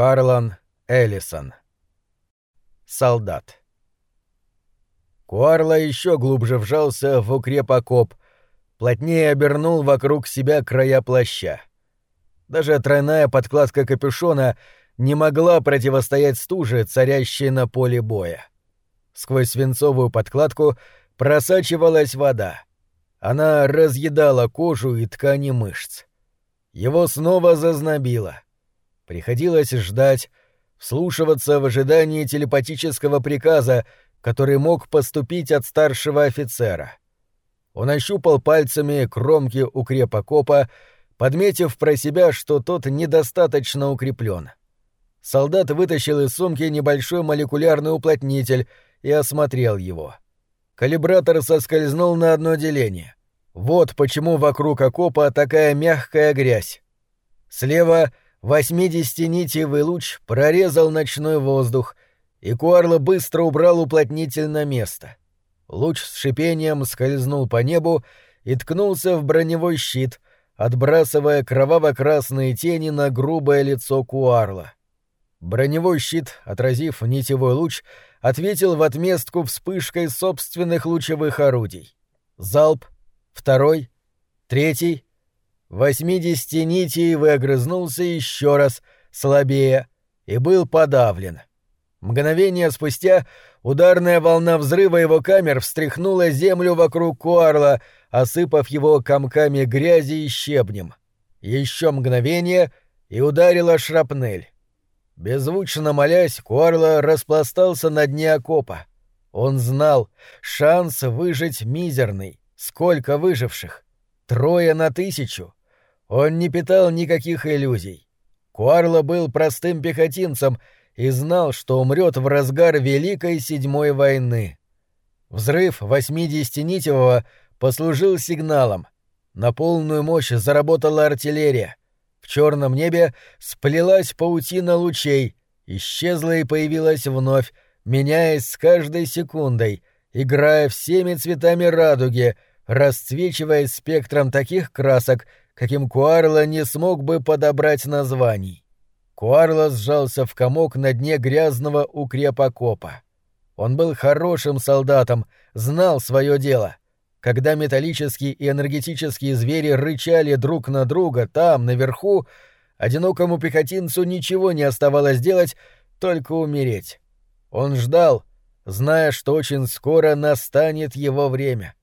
Харлан Эллисон. Солдат. Куарла еще глубже вжался в укреп-окоп, плотнее обернул вокруг себя края плаща. Даже тройная подкладка капюшона не могла противостоять стуже, царящей на поле боя. Сквозь свинцовую подкладку просачивалась вода. Она разъедала кожу и ткани мышц. Его снова зазнобило. Приходилось ждать, вслушиваться в ожидании телепатического приказа, который мог поступить от старшего офицера. Он ощупал пальцами кромки укрепокопа, подметив про себя, что тот недостаточно укреплен. Солдат вытащил из сумки небольшой молекулярный уплотнитель и осмотрел его. Калибратор соскользнул на одно деление. Вот почему вокруг окопа такая мягкая грязь. Слева 80-нитевый луч прорезал ночной воздух, и Куарло быстро убрал уплотнитель на место. Луч с шипением скользнул по небу и ткнулся в броневой щит, отбрасывая кроваво-красные тени на грубое лицо Куарла. Броневой щит, отразив нитевой луч, ответил в отместку вспышкой собственных лучевых орудий. Залп, второй, третий. Восьмидесяти нитей огрызнулся еще раз, слабее, и был подавлен. Мгновение спустя ударная волна взрыва его камер встряхнула землю вокруг Куарла, осыпав его комками грязи и щебнем. Еще мгновение — и ударила шрапнель. Беззвучно молясь, Куарла распластался на дне окопа. Он знал, шанс выжить мизерный. Сколько выживших? Трое на тысячу. Он не питал никаких иллюзий. Куарла был простым пехотинцем и знал, что умрет в разгар Великой Седьмой войны. Взрыв 80-нитевого послужил сигналом. На полную мощь заработала артиллерия. В черном небе сплелась паутина лучей, исчезла и появилась вновь, меняясь с каждой секундой, играя всеми цветами радуги, расцвечивая спектром таких красок, каким Куарла не смог бы подобрать названий. Куарла сжался в комок на дне грязного укрепокопа. Он был хорошим солдатом, знал свое дело. Когда металлические и энергетические звери рычали друг на друга там, наверху, одинокому пехотинцу ничего не оставалось делать, только умереть. Он ждал, зная, что очень скоро настанет его время.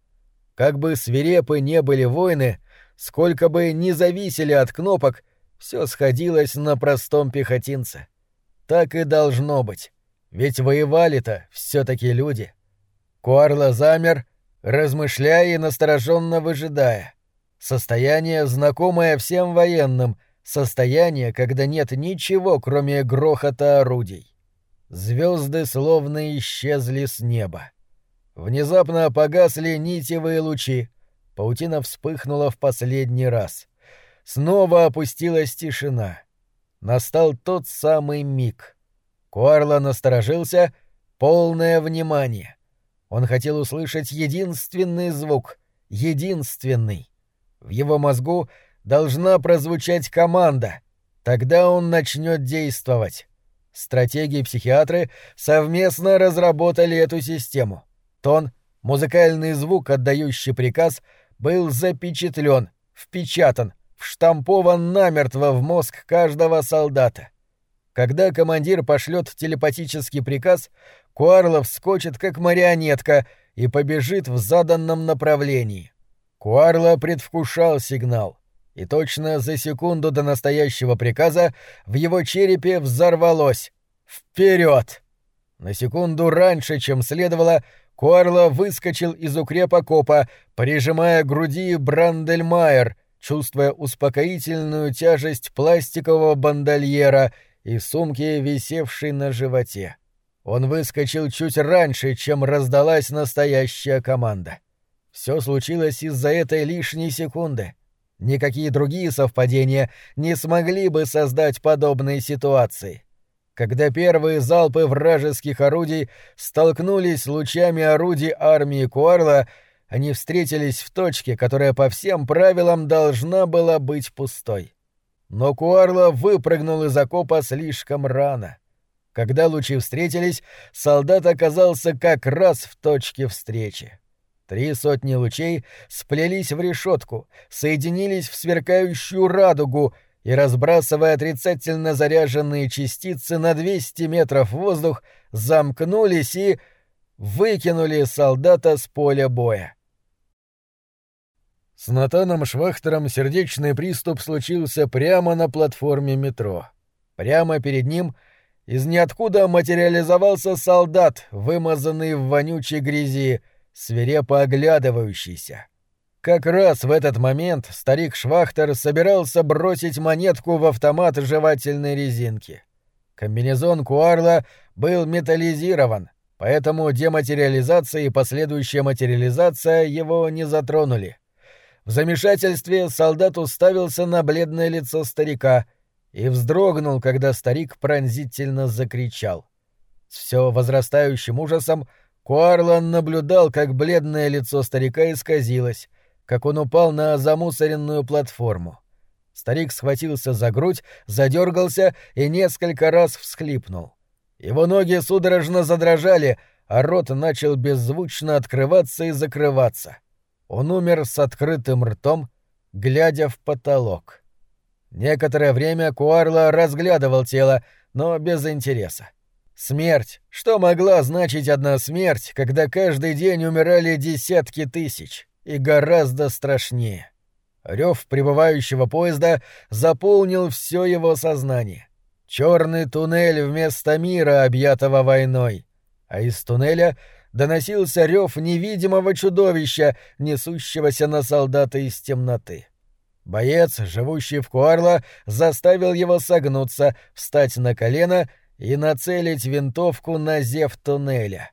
Как бы свирепы не были войны, сколько бы ни зависели от кнопок, все сходилось на простом пехотинце. Так и должно быть. Ведь воевали-то все таки люди. Куарла замер — размышляя и настороженно выжидая. Состояние, знакомое всем военным, состояние, когда нет ничего, кроме грохота орудий. Звезды словно исчезли с неба. Внезапно погасли нитевые лучи. Паутина вспыхнула в последний раз. Снова опустилась тишина. Настал тот самый миг. Куарла насторожился, полное внимание. Он хотел услышать единственный звук, единственный. В его мозгу должна прозвучать команда. Тогда он начнет действовать. Стратеги и психиатры совместно разработали эту систему. Тон, музыкальный звук, отдающий приказ, был запечатлен, впечатан, вштампован намертво в мозг каждого солдата. Когда командир пошлет телепатический приказ, Куарлов скочит как марионетка и побежит в заданном направлении. Куарло предвкушал сигнал, и точно за секунду до настоящего приказа в его черепе взорвалось «Вперед!». На секунду раньше, чем следовало, Куарло выскочил из укрепа копа, прижимая к груди Брандельмайер, чувствуя успокоительную тяжесть пластикового бандольера и сумки, висевшей на животе. Он выскочил чуть раньше, чем раздалась настоящая команда. Все случилось из-за этой лишней секунды. Никакие другие совпадения не смогли бы создать подобные ситуации. Когда первые залпы вражеских орудий столкнулись с лучами орудий армии Куарла, они встретились в точке, которая по всем правилам должна была быть пустой. Но Куарло выпрыгнул из окопа слишком рано. Когда лучи встретились, солдат оказался как раз в точке встречи. Три сотни лучей сплелись в решетку, соединились в сверкающую радугу и, разбрасывая отрицательно заряженные частицы на 200 метров в воздух, замкнулись и выкинули солдата с поля боя. С Натаном Швахтером сердечный приступ случился прямо на платформе метро. Прямо перед ним из ниоткуда материализовался солдат, вымазанный в вонючей грязи, свирепо оглядывающийся. Как раз в этот момент старик Швахтер собирался бросить монетку в автомат жевательной резинки. Комбинезон Куарла был металлизирован, поэтому дематериализация и последующая материализация его не затронули. В замешательстве солдат уставился на бледное лицо старика и вздрогнул, когда старик пронзительно закричал. С все возрастающим ужасом Куарлан наблюдал, как бледное лицо старика исказилось, как он упал на замусоренную платформу. Старик схватился за грудь, задергался и несколько раз всхлипнул. Его ноги судорожно задрожали, а рот начал беззвучно открываться и закрываться. Он умер с открытым ртом, глядя в потолок. Некоторое время Куарло разглядывал тело, но без интереса. Смерть. Что могла значить одна смерть, когда каждый день умирали десятки тысяч? И гораздо страшнее. Рев прибывающего поезда заполнил все его сознание. Черный туннель вместо мира, объятого войной. А из туннеля доносился рев невидимого чудовища, несущегося на солдата из темноты. Боец, живущий в Куарло, заставил его согнуться, встать на колено и нацелить винтовку на зев туннеля.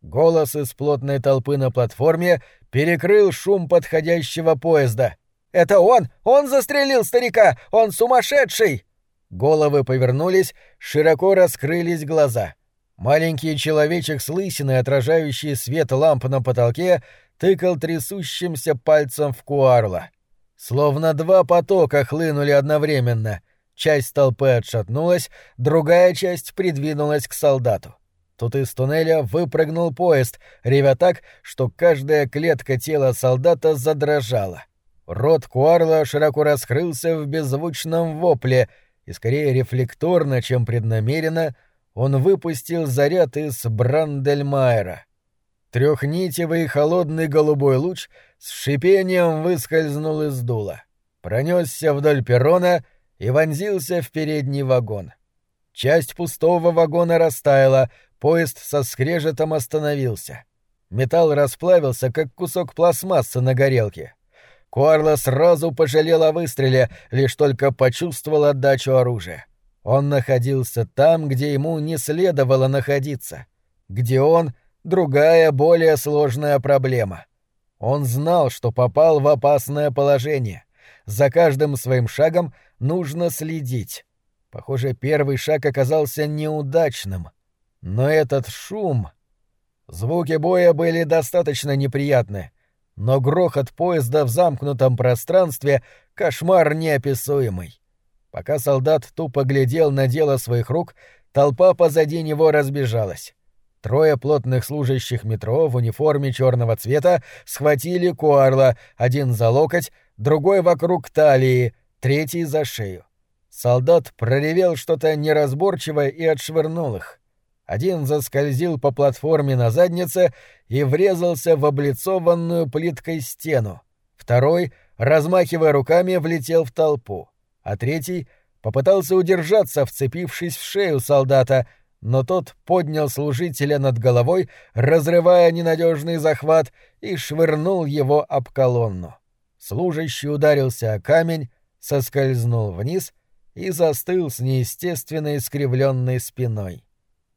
Голос из плотной толпы на платформе перекрыл шум подходящего поезда. «Это он! Он застрелил старика! Он сумасшедший!» Головы повернулись, широко раскрылись глаза. Маленький человечек с лысиной, отражающий свет ламп на потолке, тыкал трясущимся пальцем в Куарла. Словно два потока хлынули одновременно — Часть толпы отшатнулась, другая часть придвинулась к солдату. Тут из туннеля выпрыгнул поезд, ревя так, что каждая клетка тела солдата задрожала. Рот Куарла широко раскрылся в беззвучном вопле, и скорее рефлекторно, чем преднамеренно, он выпустил заряд из Брандельмайера. Трехнитевый холодный голубой луч с шипением выскользнул из дула. Пронесся вдоль перрона и вонзился в передний вагон. Часть пустого вагона растаяла, поезд со скрежетом остановился. Металл расплавился, как кусок пластмассы на горелке. Куарло сразу пожалел о выстреле, лишь только почувствовал отдачу оружия. Он находился там, где ему не следовало находиться. Где он — другая, более сложная проблема. Он знал, что попал в опасное положение. За каждым своим шагом нужно следить. Похоже, первый шаг оказался неудачным. Но этот шум... Звуки боя были достаточно неприятны, но грохот поезда в замкнутом пространстве — кошмар неописуемый. Пока солдат тупо глядел на дело своих рук, толпа позади него разбежалась. Трое плотных служащих метро в униформе черного цвета схватили Куарла, один за локоть, другой вокруг талии, третий за шею. Солдат проревел что-то неразборчивое и отшвырнул их. Один заскользил по платформе на заднице и врезался в облицованную плиткой стену. Второй, размахивая руками, влетел в толпу. А третий попытался удержаться, вцепившись в шею солдата, но тот поднял служителя над головой, разрывая ненадежный захват, и швырнул его об колонну. Служащий ударился о камень, соскользнул вниз и застыл с неестественно искривленной спиной.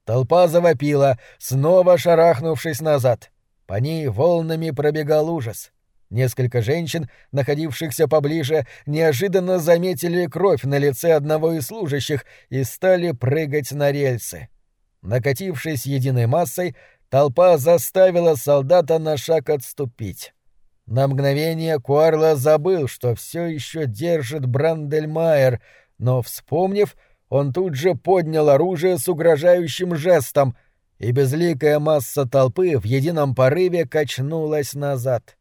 Толпа завопила, снова шарахнувшись назад. По ней волнами пробегал ужас. Несколько женщин, находившихся поближе, неожиданно заметили кровь на лице одного из служащих и стали прыгать на рельсы. Накатившись единой массой, толпа заставила солдата на шаг отступить. На мгновение Куарло забыл, что все еще держит Брандельмайер, но, вспомнив, он тут же поднял оружие с угрожающим жестом, и безликая масса толпы в едином порыве качнулась назад.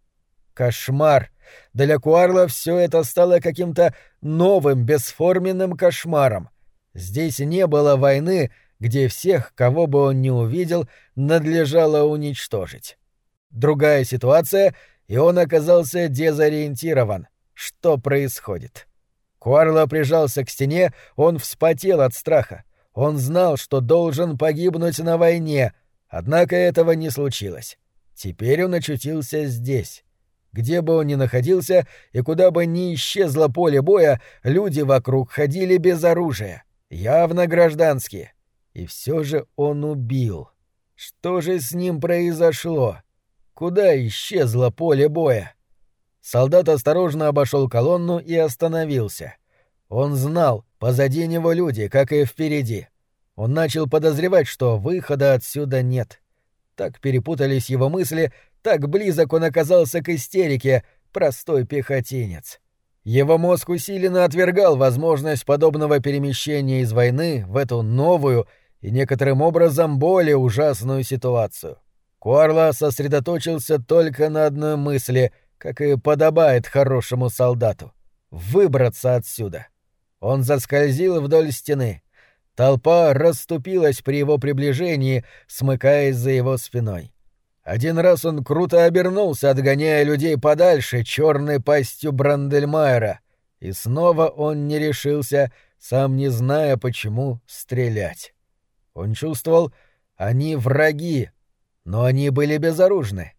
Кошмар! Для Куарла все это стало каким-то новым, бесформенным кошмаром. Здесь не было войны, где всех, кого бы он ни увидел, надлежало уничтожить. Другая ситуация, и он оказался дезориентирован. Что происходит? Куарло прижался к стене, он вспотел от страха. Он знал, что должен погибнуть на войне, однако этого не случилось. Теперь он очутился здесь. Где бы он ни находился и куда бы ни исчезло поле боя, люди вокруг ходили без оружия, явно гражданские. И все же он убил. Что же с ним произошло? Куда исчезло поле боя? Солдат осторожно обошел колонну и остановился. Он знал, позади него люди, как и впереди. Он начал подозревать, что выхода отсюда нет. Так перепутались его мысли, так близок он оказался к истерике, простой пехотинец. Его мозг усиленно отвергал возможность подобного перемещения из войны в эту новую и некоторым образом более ужасную ситуацию. Куарла сосредоточился только на одной мысли — как и подобает хорошему солдату. Выбраться отсюда. Он заскользил вдоль стены. Толпа расступилась при его приближении, смыкаясь за его спиной. Один раз он круто обернулся, отгоняя людей подальше черной пастью Брандельмайера, и снова он не решился, сам не зная почему, стрелять. Он чувствовал, они враги, но они были безоружны.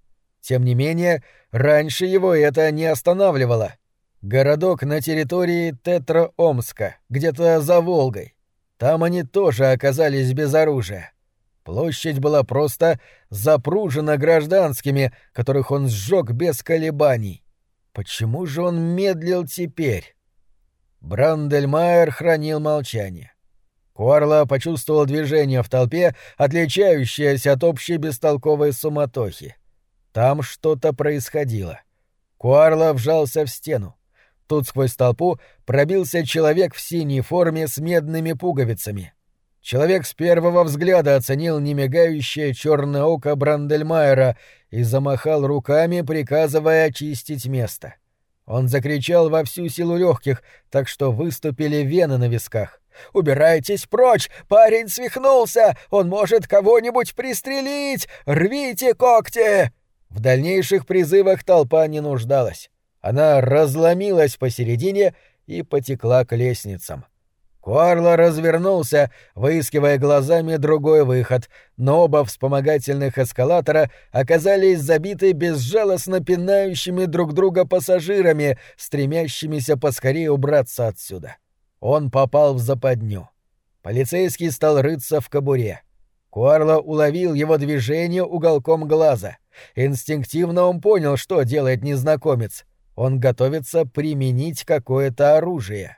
Тем не менее, раньше его это не останавливало. Городок на территории Тетра-Омска, где-то за Волгой. Там они тоже оказались без оружия. Площадь была просто запружена гражданскими, которых он сжег без колебаний. Почему же он медлил теперь? Брандельмайер хранил молчание. Куарла почувствовал движение в толпе, отличающееся от общей бестолковой суматохи. Там что-то происходило. Куарла вжался в стену. Тут сквозь толпу пробился человек в синей форме с медными пуговицами. Человек с первого взгляда оценил немигающее черное око Брандельмайера и замахал руками, приказывая очистить место. Он закричал во всю силу легких, так что выступили вены на висках. «Убирайтесь прочь! Парень свихнулся! Он может кого-нибудь пристрелить! Рвите когти!» В дальнейших призывах толпа не нуждалась. Она разломилась посередине и потекла к лестницам. Куарло развернулся, выискивая глазами другой выход, но оба вспомогательных эскалатора оказались забиты безжалостно пинающими друг друга пассажирами, стремящимися поскорее убраться отсюда. Он попал в западню. Полицейский стал рыться в кобуре. Куарло уловил его движение уголком глаза — Инстинктивно он понял, что делает незнакомец. Он готовится применить какое-то оружие.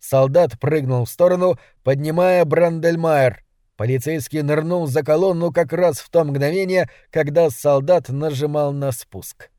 Солдат прыгнул в сторону, поднимая Брандельмайер. Полицейский нырнул за колонну как раз в то мгновение, когда солдат нажимал на спуск.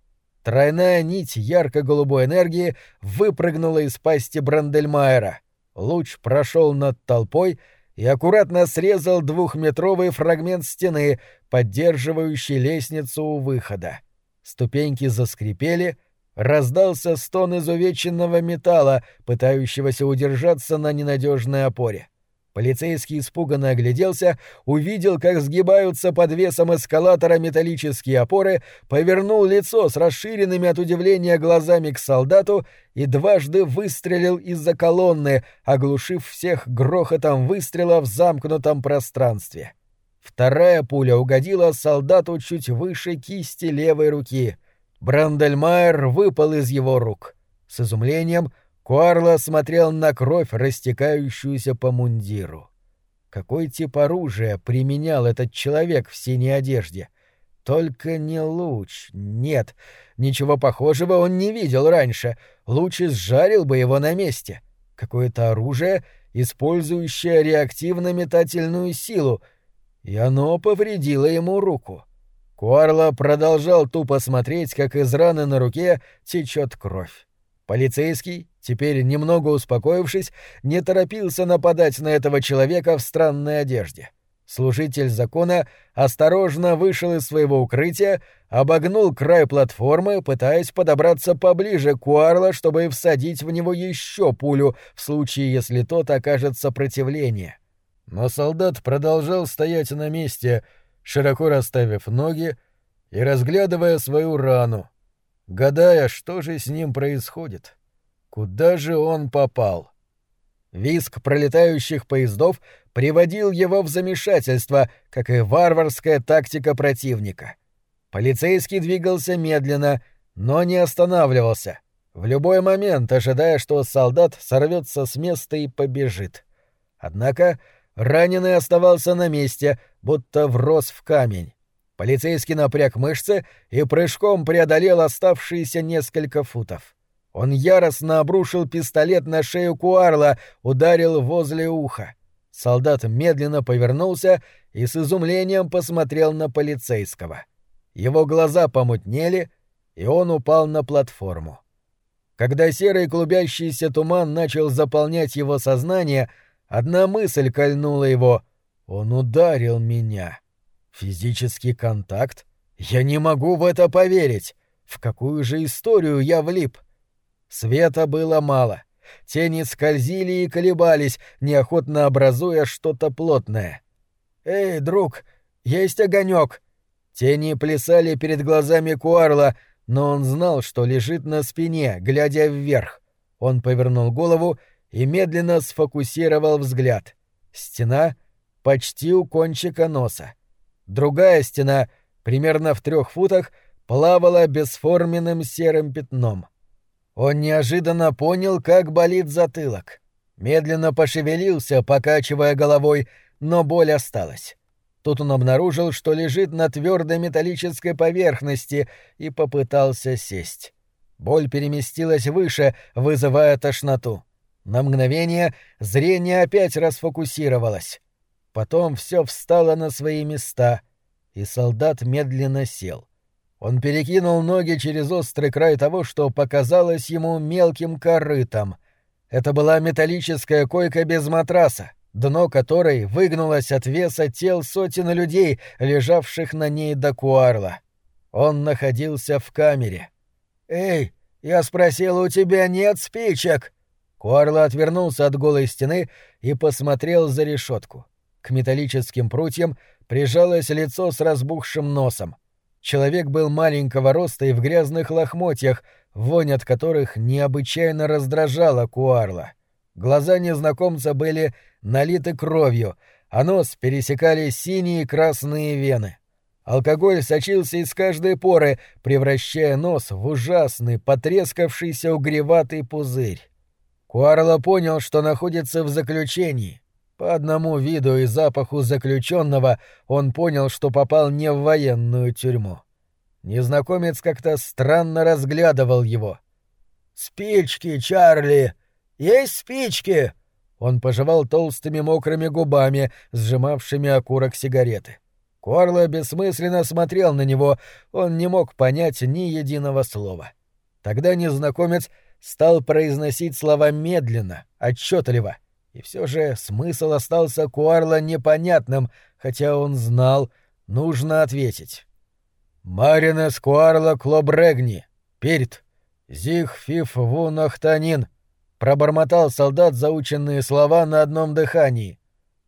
Тройная нить ярко-голубой энергии выпрыгнула из пасти Брандельмайера. Луч прошел над толпой и аккуратно срезал двухметровый фрагмент стены, поддерживающий лестницу у выхода. Ступеньки заскрипели, раздался стон изувеченного металла, пытающегося удержаться на ненадежной опоре. Полицейский испуганно огляделся, увидел, как сгибаются под весом эскалатора металлические опоры, повернул лицо с расширенными от удивления глазами к солдату и дважды выстрелил из-за колонны, оглушив всех грохотом выстрела в замкнутом пространстве. Вторая пуля угодила солдату чуть выше кисти левой руки. Брандельмайер выпал из его рук. С изумлением — Куарло смотрел на кровь, растекающуюся по мундиру. Какой тип оружия применял этот человек в синей одежде? Только не луч. Нет, ничего похожего он не видел раньше. Луч изжарил бы его на месте. Какое-то оружие, использующее реактивно-метательную силу, и оно повредило ему руку. Куарло продолжал тупо смотреть, как из раны на руке течет кровь. Полицейский, теперь, немного успокоившись, не торопился нападать на этого человека в странной одежде. Служитель закона осторожно вышел из своего укрытия, обогнул край платформы, пытаясь подобраться поближе к Уарла, чтобы всадить в него еще пулю, в случае, если тот окажет сопротивление. Но солдат продолжал стоять на месте, широко расставив ноги и разглядывая свою рану, гадая, что же с ним происходит. Куда же он попал? Виск пролетающих поездов приводил его в замешательство, как и варварская тактика противника. Полицейский двигался медленно, но не останавливался, в любой момент ожидая, что солдат сорвется с места и побежит. Однако раненый оставался на месте, будто врос в камень. Полицейский напряг мышцы и прыжком преодолел оставшиеся несколько футов. Он яростно обрушил пистолет на шею Куарла, ударил возле уха. Солдат медленно повернулся и с изумлением посмотрел на полицейского. Его глаза помутнели, и он упал на платформу. Когда серый клубящийся туман начал заполнять его сознание, одна мысль кольнула его. Он ударил меня. Физический контакт? Я не могу в это поверить. В какую же историю я влип? — Света было мало. Тени скользили и колебались, неохотно образуя что-то плотное. «Эй, друг, есть огонек!» Тени плясали перед глазами Куарла, но он знал, что лежит на спине, глядя вверх. Он повернул голову и медленно сфокусировал взгляд. Стена почти у кончика носа. Другая стена, примерно в трех футах, плавала бесформенным серым пятном. Он неожиданно понял, как болит затылок. Медленно пошевелился, покачивая головой, но боль осталась. Тут он обнаружил, что лежит на твердой металлической поверхности и попытался сесть. Боль переместилась выше, вызывая тошноту. На мгновение зрение опять расфокусировалось. Потом все встало на свои места, и солдат медленно сел. Он перекинул ноги через острый край того, что показалось ему мелким корытом. Это была металлическая койка без матраса, дно которой выгнулось от веса тел сотен людей, лежавших на ней до куарла. Он находился в камере. «Эй, я спросил, у тебя нет спичек?» Куарла отвернулся от голой стены и посмотрел за решетку. К металлическим прутьям прижалось лицо с разбухшим носом. Человек был маленького роста и в грязных лохмотьях, вонь от которых необычайно раздражала Куарла. Глаза незнакомца были налиты кровью, а нос пересекали синие и красные вены. Алкоголь сочился из каждой поры, превращая нос в ужасный, потрескавшийся угреватый пузырь. Куарла понял, что находится в заключении, по одному виду и запаху заключенного он понял, что попал не в военную тюрьму. Незнакомец как-то странно разглядывал его. «Спички, Чарли! Есть спички!» Он пожевал толстыми мокрыми губами, сжимавшими окурок сигареты. Корло бессмысленно смотрел на него, он не мог понять ни единого слова. Тогда незнакомец стал произносить слова медленно, отчетливо — и все же смысл остался Куарла непонятным, хотя он знал, нужно ответить. «Маринес Куарла Клобрегни, Пирт, Зих Фиф Вунахтанин», — пробормотал солдат заученные слова на одном дыхании.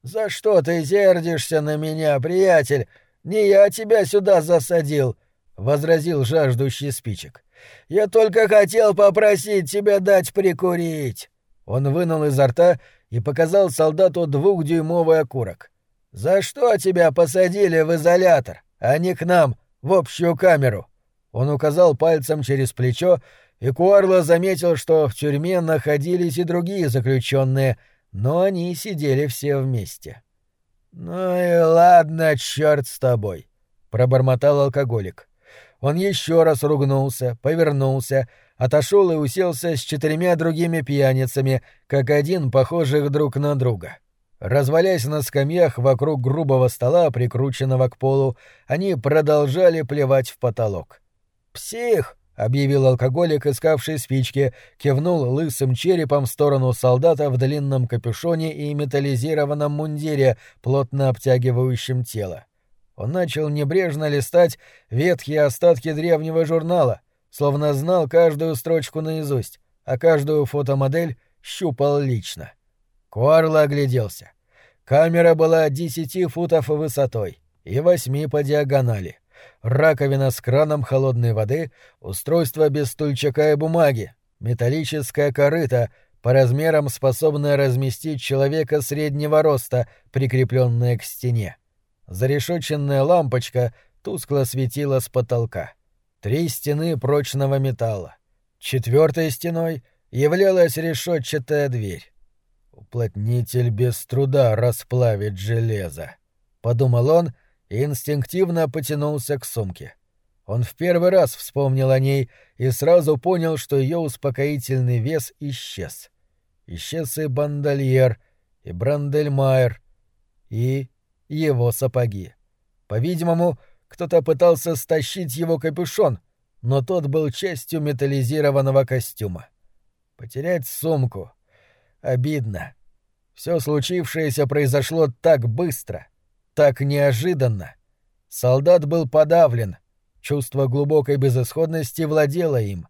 «За что ты сердишься на меня, приятель? Не я тебя сюда засадил», — возразил жаждущий спичек. «Я только хотел попросить тебя дать прикурить». Он вынул изо рта и показал солдату двухдюймовый окурок. «За что тебя посадили в изолятор, а не к нам, в общую камеру?» Он указал пальцем через плечо, и Куарло заметил, что в тюрьме находились и другие заключенные, но они сидели все вместе. «Ну и ладно, черт с тобой», — пробормотал алкоголик. Он еще раз ругнулся, повернулся, отошел и уселся с четырьмя другими пьяницами, как один похожих друг на друга. Развалясь на скамьях вокруг грубого стола, прикрученного к полу, они продолжали плевать в потолок. «Псих!» — объявил алкоголик, искавший спички, кивнул лысым черепом в сторону солдата в длинном капюшоне и металлизированном мундире, плотно обтягивающем тело. Он начал небрежно листать ветхие остатки древнего журнала, словно знал каждую строчку наизусть, а каждую фотомодель щупал лично. Куарло огляделся. Камера была десяти футов высотой и восьми по диагонали раковина с краном холодной воды, устройство без стульчака и бумаги, металлическая корыта, по размерам способная разместить человека среднего роста, прикрепленная к стене. Зарешоченная лампочка тускло светила с потолка. Три стены прочного металла. Четвертой стеной являлась решетчатая дверь. «Уплотнитель без труда расплавит железо», — подумал он и инстинктивно потянулся к сумке. Он в первый раз вспомнил о ней и сразу понял, что ее успокоительный вес исчез. Исчез и бандольер, и брандельмайер, и его сапоги. По-видимому, кто-то пытался стащить его капюшон, но тот был частью металлизированного костюма. Потерять сумку. Обидно. Все случившееся произошло так быстро, так неожиданно. Солдат был подавлен. Чувство глубокой безысходности владело им.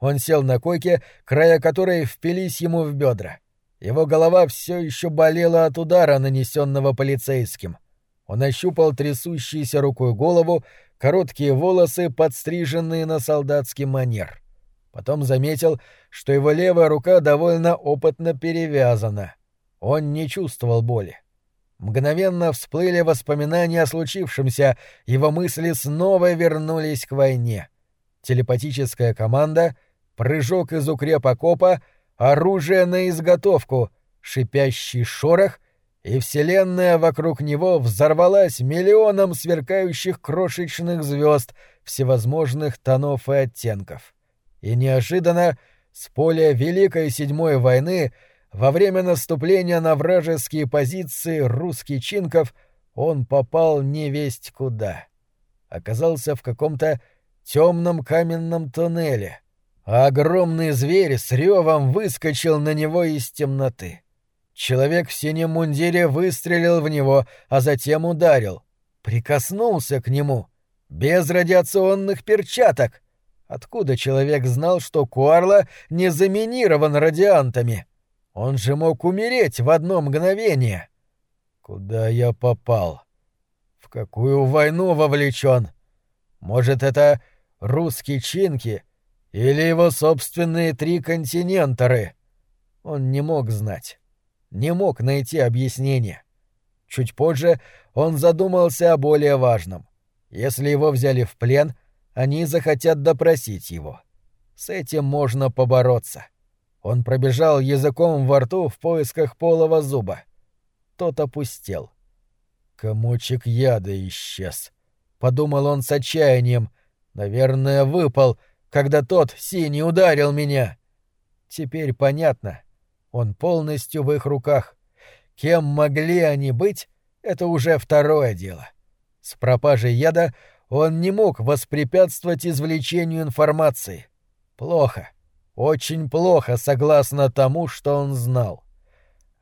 Он сел на койке, края которой впились ему в бедра. Его голова все еще болела от удара, нанесенного полицейским. Он ощупал трясущейся рукой голову, короткие волосы, подстриженные на солдатский манер. Потом заметил, что его левая рука довольно опытно перевязана. Он не чувствовал боли. Мгновенно всплыли воспоминания о случившемся, его мысли снова вернулись к войне. Телепатическая команда, прыжок из укрепа копа, оружие на изготовку, шипящий шорох, и вселенная вокруг него взорвалась миллионом сверкающих крошечных звезд всевозможных тонов и оттенков. И неожиданно с поля Великой Седьмой войны — во время наступления на вражеские позиции русских чинков он попал невесть куда. Оказался в каком-то темном каменном туннеле, а огромный зверь с ревом выскочил на него из темноты. Человек в синем мундире выстрелил в него, а затем ударил. Прикоснулся к нему. Без радиационных перчаток. Откуда человек знал, что Куарла не заминирован радиантами? — он же мог умереть в одно мгновение. Куда я попал? В какую войну вовлечен? Может, это русские чинки или его собственные три континенторы? Он не мог знать. Не мог найти объяснение. Чуть позже он задумался о более важном. Если его взяли в плен, они захотят допросить его. С этим можно побороться. — он пробежал языком во рту в поисках полого зуба. Тот опустел. Комочек яда исчез. Подумал он с отчаянием. Наверное, выпал, когда тот синий ударил меня. Теперь понятно. Он полностью в их руках. Кем могли они быть, это уже второе дело. С пропажей яда он не мог воспрепятствовать извлечению информации. Плохо. Очень плохо, согласно тому, что он знал.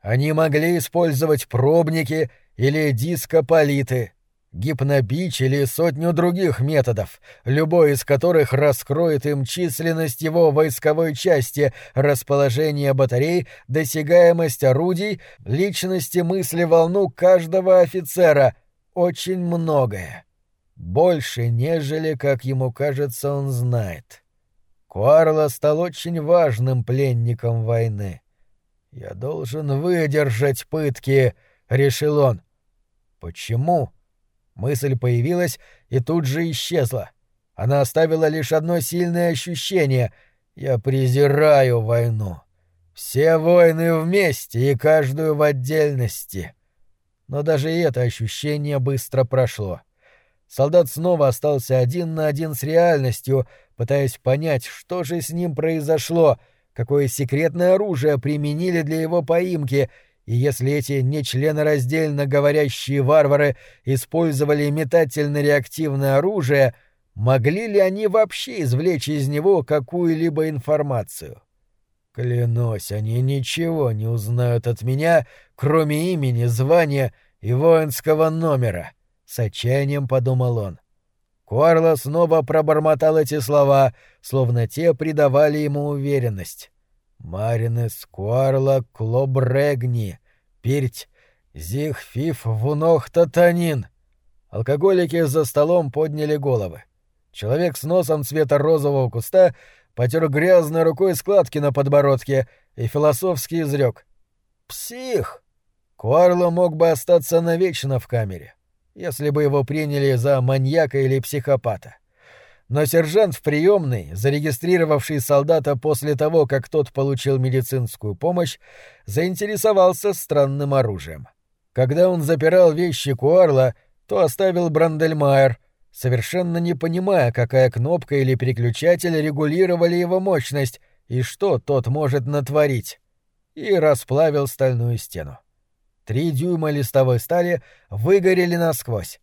Они могли использовать пробники или дискополиты, гипнобич или сотню других методов, любой из которых раскроет им численность его войсковой части, расположение батарей, досягаемость орудий, личности мысли волну каждого офицера, очень многое. Больше, нежели, как ему кажется, он знает. Куарло стал очень важным пленником войны. «Я должен выдержать пытки», — решил он. «Почему?» Мысль появилась и тут же исчезла. Она оставила лишь одно сильное ощущение — я презираю войну. Все войны вместе и каждую в отдельности. Но даже это ощущение быстро прошло. Солдат снова остался один на один с реальностью, пытаясь понять, что же с ним произошло, какое секретное оружие применили для его поимки, и если эти нечленораздельно говорящие варвары использовали метательно-реактивное оружие, могли ли они вообще извлечь из него какую-либо информацию. Клянусь, они ничего не узнают от меня, кроме имени, звания и воинского номера, — с отчаянием подумал он. Куарло снова пробормотал эти слова, словно те придавали ему уверенность. «Маринес Куарло Клобрегни, Пирть, Зих Фиф Вунох Татанин». Алкоголики за столом подняли головы. Человек с носом цвета розового куста потер грязной рукой складки на подбородке и философски изрек. «Псих!» Куарло мог бы остаться навечно в камере если бы его приняли за маньяка или психопата. Но сержант в приемной, зарегистрировавший солдата после того, как тот получил медицинскую помощь, заинтересовался странным оружием. Когда он запирал вещи Куарла, то оставил Брандельмайер, совершенно не понимая, какая кнопка или переключатель регулировали его мощность и что тот может натворить, и расплавил стальную стену. Три дюйма листовой стали выгорели насквозь.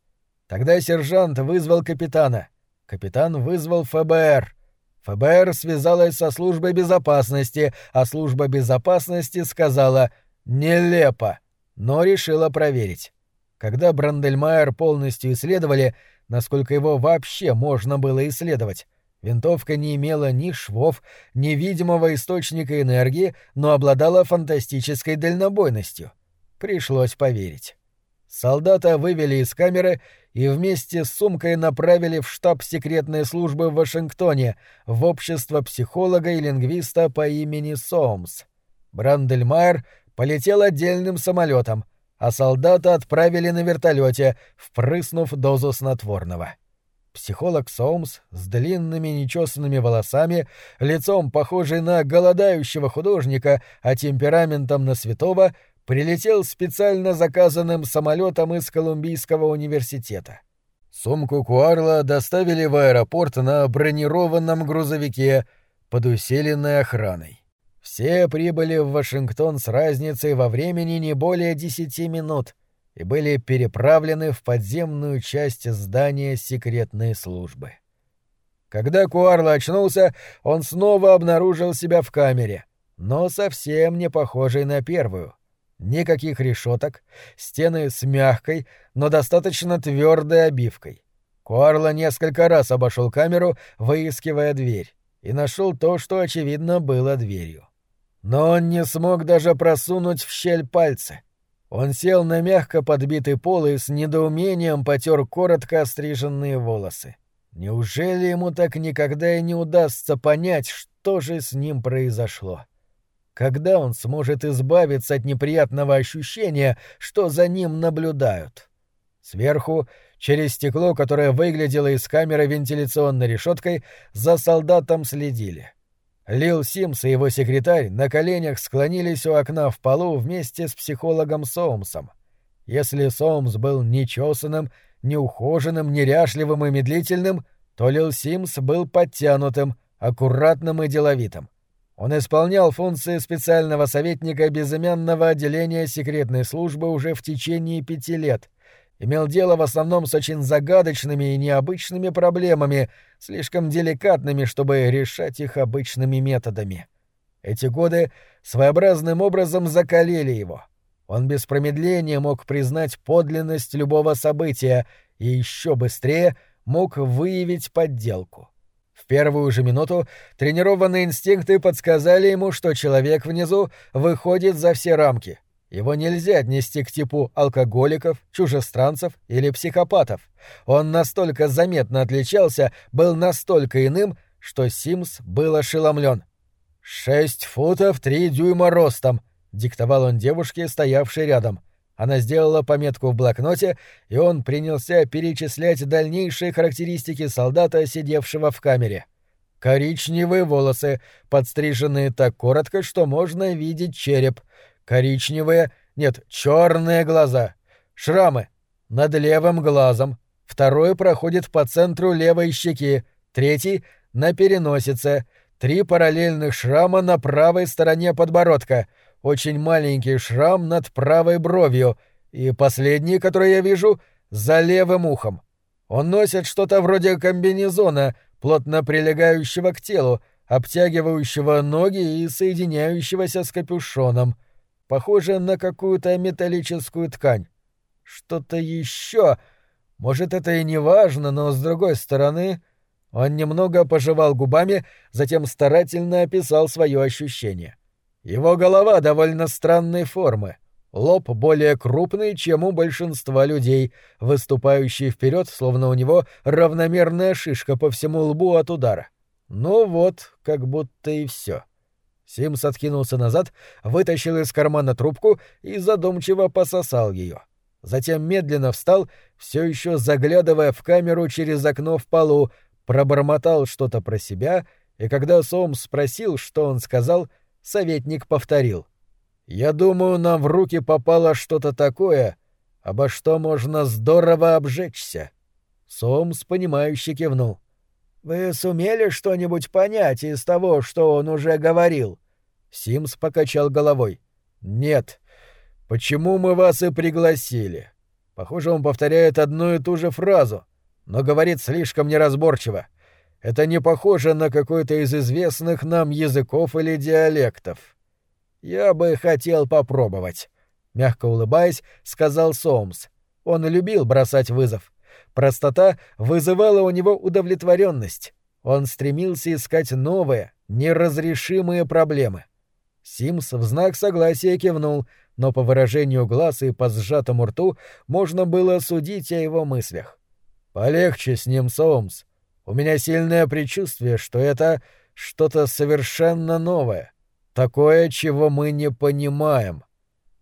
Тогда сержант вызвал капитана. Капитан вызвал ФБР. ФБР связалась со службой безопасности, а служба безопасности сказала «нелепо», но решила проверить. Когда Брандельмайер полностью исследовали, насколько его вообще можно было исследовать, винтовка не имела ни швов, ни видимого источника энергии, но обладала фантастической дальнобойностью — Пришлось поверить. Солдата вывели из камеры и вместе с сумкой направили в штаб секретной службы в Вашингтоне, в общество психолога и лингвиста по имени Сомс. Брандельмайер полетел отдельным самолетом, а солдата отправили на вертолете, впрыснув дозу снотворного. Психолог Сомс с длинными нечесанными волосами, лицом похожий на голодающего художника, а темпераментом на святого, прилетел специально заказанным самолетом из Колумбийского университета. Сумку Куарла доставили в аэропорт на бронированном грузовике под усиленной охраной. Все прибыли в Вашингтон с разницей во времени не более десяти минут и были переправлены в подземную часть здания секретной службы. Когда Куарла очнулся, он снова обнаружил себя в камере, но совсем не похожей на первую — Никаких решеток, стены с мягкой, но достаточно твердой обивкой. Куарло несколько раз обошел камеру, выискивая дверь, и нашел то, что, очевидно, было дверью. Но он не смог даже просунуть в щель пальцы. Он сел на мягко подбитый пол и с недоумением потер коротко остриженные волосы. Неужели ему так никогда и не удастся понять, что же с ним произошло? — когда он сможет избавиться от неприятного ощущения, что за ним наблюдают? Сверху, через стекло, которое выглядело из камеры вентиляционной решеткой, за солдатом следили. Лил Симс и его секретарь на коленях склонились у окна в полу вместе с психологом Соумсом. Если Соумс был нечесанным, неухоженным, неряшливым и медлительным, то Лил Симс был подтянутым, аккуратным и деловитым. Он исполнял функции специального советника безымянного отделения секретной службы уже в течение пяти лет. Имел дело в основном с очень загадочными и необычными проблемами, слишком деликатными, чтобы решать их обычными методами. Эти годы своеобразным образом закалили его. Он без промедления мог признать подлинность любого события и еще быстрее мог выявить подделку. В первую же минуту тренированные инстинкты подсказали ему, что человек внизу выходит за все рамки. Его нельзя отнести к типу алкоголиков, чужестранцев или психопатов. Он настолько заметно отличался, был настолько иным, что Симс был ошеломлен. «Шесть футов три дюйма ростом», — диктовал он девушке, стоявшей рядом. Она сделала пометку в блокноте, и он принялся перечислять дальнейшие характеристики солдата, сидевшего в камере. Коричневые волосы, подстриженные так коротко, что можно видеть череп. Коричневые, нет, черные глаза. Шрамы. Над левым глазом. Второй проходит по центру левой щеки. Третий — на переносице. Три параллельных шрама на правой стороне подбородка — очень маленький шрам над правой бровью и последний, который я вижу, за левым ухом. Он носит что-то вроде комбинезона, плотно прилегающего к телу, обтягивающего ноги и соединяющегося с капюшоном. Похоже на какую-то металлическую ткань. Что-то еще. Может, это и не важно, но с другой стороны... Он немного пожевал губами, затем старательно описал свое ощущение. Его голова довольно странной формы. Лоб более крупный, чем у большинства людей, выступающий вперед, словно у него равномерная шишка по всему лбу от удара. Ну вот, как будто и все. Симс откинулся назад, вытащил из кармана трубку и задумчиво пососал ее. Затем медленно встал, все еще заглядывая в камеру через окно в полу, пробормотал что-то про себя, и когда Сомс спросил, что он сказал, советник повторил. «Я думаю, нам в руки попало что-то такое, обо что можно здорово обжечься». Сомс, понимающе кивнул. «Вы сумели что-нибудь понять из того, что он уже говорил?» Симс покачал головой. «Нет. Почему мы вас и пригласили?» Похоже, он повторяет одну и ту же фразу, но говорит слишком неразборчиво. Это не похоже на какой-то из известных нам языков или диалектов. Я бы хотел попробовать, мягко улыбаясь, сказал Сомс. Он любил бросать вызов. Простота вызывала у него удовлетворенность. Он стремился искать новые, неразрешимые проблемы. Симс в знак согласия кивнул, но по выражению глаз и по сжатому рту можно было судить о его мыслях. «Полегче с ним, Сомс. У меня сильное предчувствие, что это что-то совершенно новое, такое, чего мы не понимаем».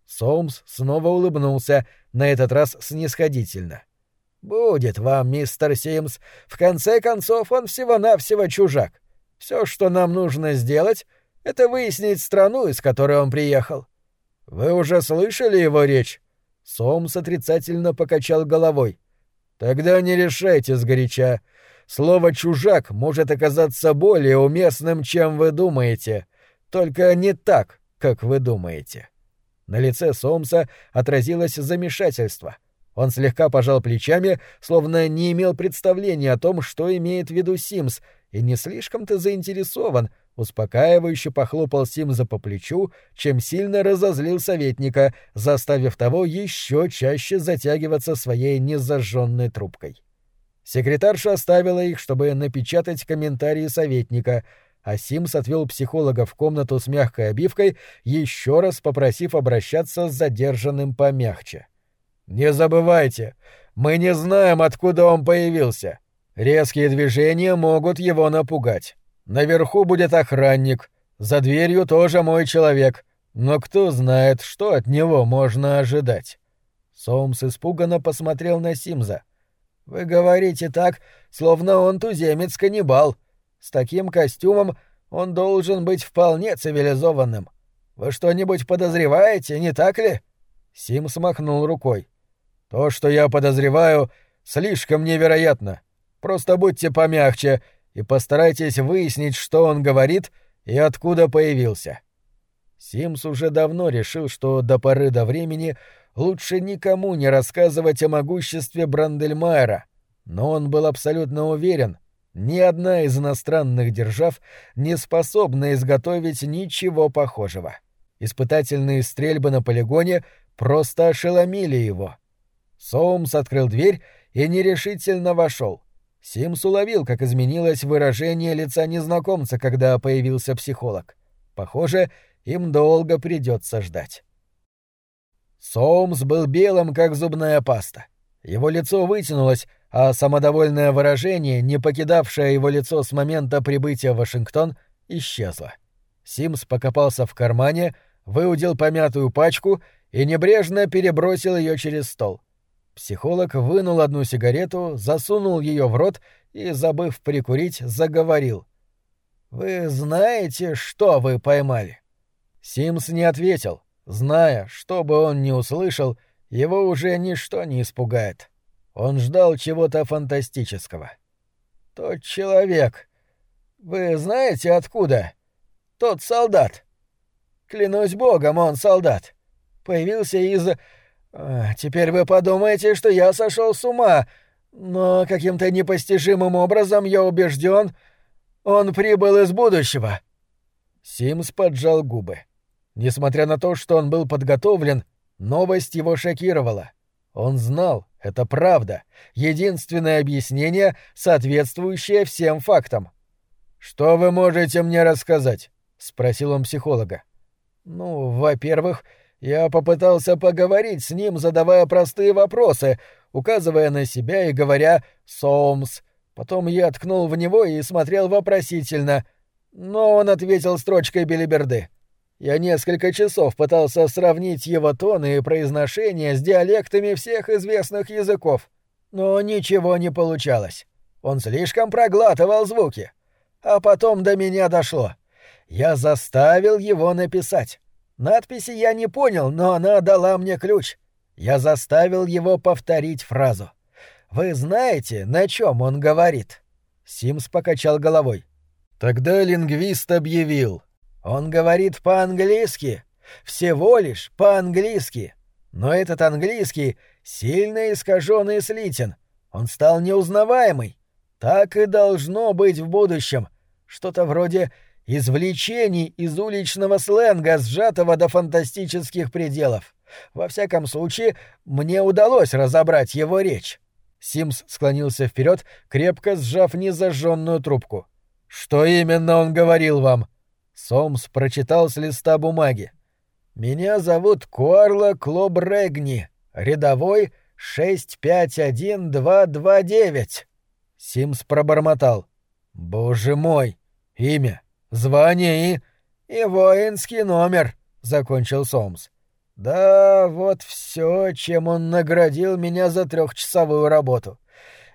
Сомс снова улыбнулся, на этот раз снисходительно. — «Будет вам, мистер Симс. В конце концов, он всего-навсего чужак. Все, что нам нужно сделать, это выяснить страну, из которой он приехал». «Вы уже слышали его речь?» Сомс отрицательно покачал головой. «Тогда не решайте сгоряча. Слово «чужак» может оказаться более уместным, чем вы думаете. Только не так, как вы думаете». На лице Сомса отразилось замешательство — он слегка пожал плечами, словно не имел представления о том, что имеет в виду Симс, и не слишком-то заинтересован, успокаивающе похлопал Симза по плечу, чем сильно разозлил советника, заставив того еще чаще затягиваться своей незажженной трубкой. Секретарша оставила их, чтобы напечатать комментарии советника, а Симс отвел психолога в комнату с мягкой обивкой, еще раз попросив обращаться с задержанным помягче. — не забывайте, мы не знаем, откуда он появился. Резкие движения могут его напугать. Наверху будет охранник, за дверью тоже мой человек, но кто знает, что от него можно ожидать. Сомс испуганно посмотрел на Симза. Вы говорите так, словно он туземец-каннибал. С таким костюмом он должен быть вполне цивилизованным. Вы что-нибудь подозреваете, не так ли? Симс махнул рукой. То, что я подозреваю, слишком невероятно. Просто будьте помягче и постарайтесь выяснить, что он говорит и откуда появился. Симс уже давно решил, что до поры до времени лучше никому не рассказывать о могуществе Брандельмайера, но он был абсолютно уверен, ни одна из иностранных держав не способна изготовить ничего похожего. Испытательные стрельбы на полигоне просто ошеломили его — Соумс открыл дверь и нерешительно вошел. Симс уловил, как изменилось выражение лица незнакомца, когда появился психолог. Похоже, им долго придется ждать. Соумс был белым, как зубная паста. Его лицо вытянулось, а самодовольное выражение, не покидавшее его лицо с момента прибытия в Вашингтон, исчезло. Симс покопался в кармане, выудил помятую пачку и небрежно перебросил ее через стол. Психолог вынул одну сигарету, засунул ее в рот и, забыв прикурить, заговорил. «Вы знаете, что вы поймали?» Симс не ответил, зная, что бы он ни услышал, его уже ничто не испугает. Он ждал чего-то фантастического. «Тот человек. Вы знаете, откуда? Тот солдат. Клянусь богом, он солдат. Появился из... А, теперь вы подумаете, что я сошел с ума, Но каким-то непостижимым образом я убежден, он прибыл из будущего. Симс поджал губы. Несмотря на то, что он был подготовлен, новость его шокировала. Он знал, это правда, единственное объяснение, соответствующее всем фактам. «Что вы можете мне рассказать?» — спросил он психолога. «Ну, во-первых, я попытался поговорить с ним, задавая простые вопросы, указывая на себя и говоря «Сомс». Потом я ткнул в него и смотрел вопросительно, но он ответил строчкой белиберды. Я несколько часов пытался сравнить его тон и произношение с диалектами всех известных языков, но ничего не получалось. Он слишком проглатывал звуки. А потом до меня дошло. Я заставил его написать. Надписи я не понял, но она дала мне ключ. Я заставил его повторить фразу. Вы знаете, на чем он говорит? Симс покачал головой. Тогда лингвист объявил. Он говорит по-английски. Всего лишь по-английски. Но этот английский сильно искажен и слитен. Он стал неузнаваемый. Так и должно быть в будущем. Что-то вроде извлечений из уличного сленга, сжатого до фантастических пределов. Во всяком случае, мне удалось разобрать его речь. Симс склонился вперед, крепко сжав незажженную трубку. Что именно он говорил вам? Сомс прочитал с листа бумаги. Меня зовут Куарла Клобрегни, рядовой 651229. Симс пробормотал. Боже мой, имя, звание и... и воинский номер, закончил Сомс. Да, вот все, чем он наградил меня за трехчасовую работу.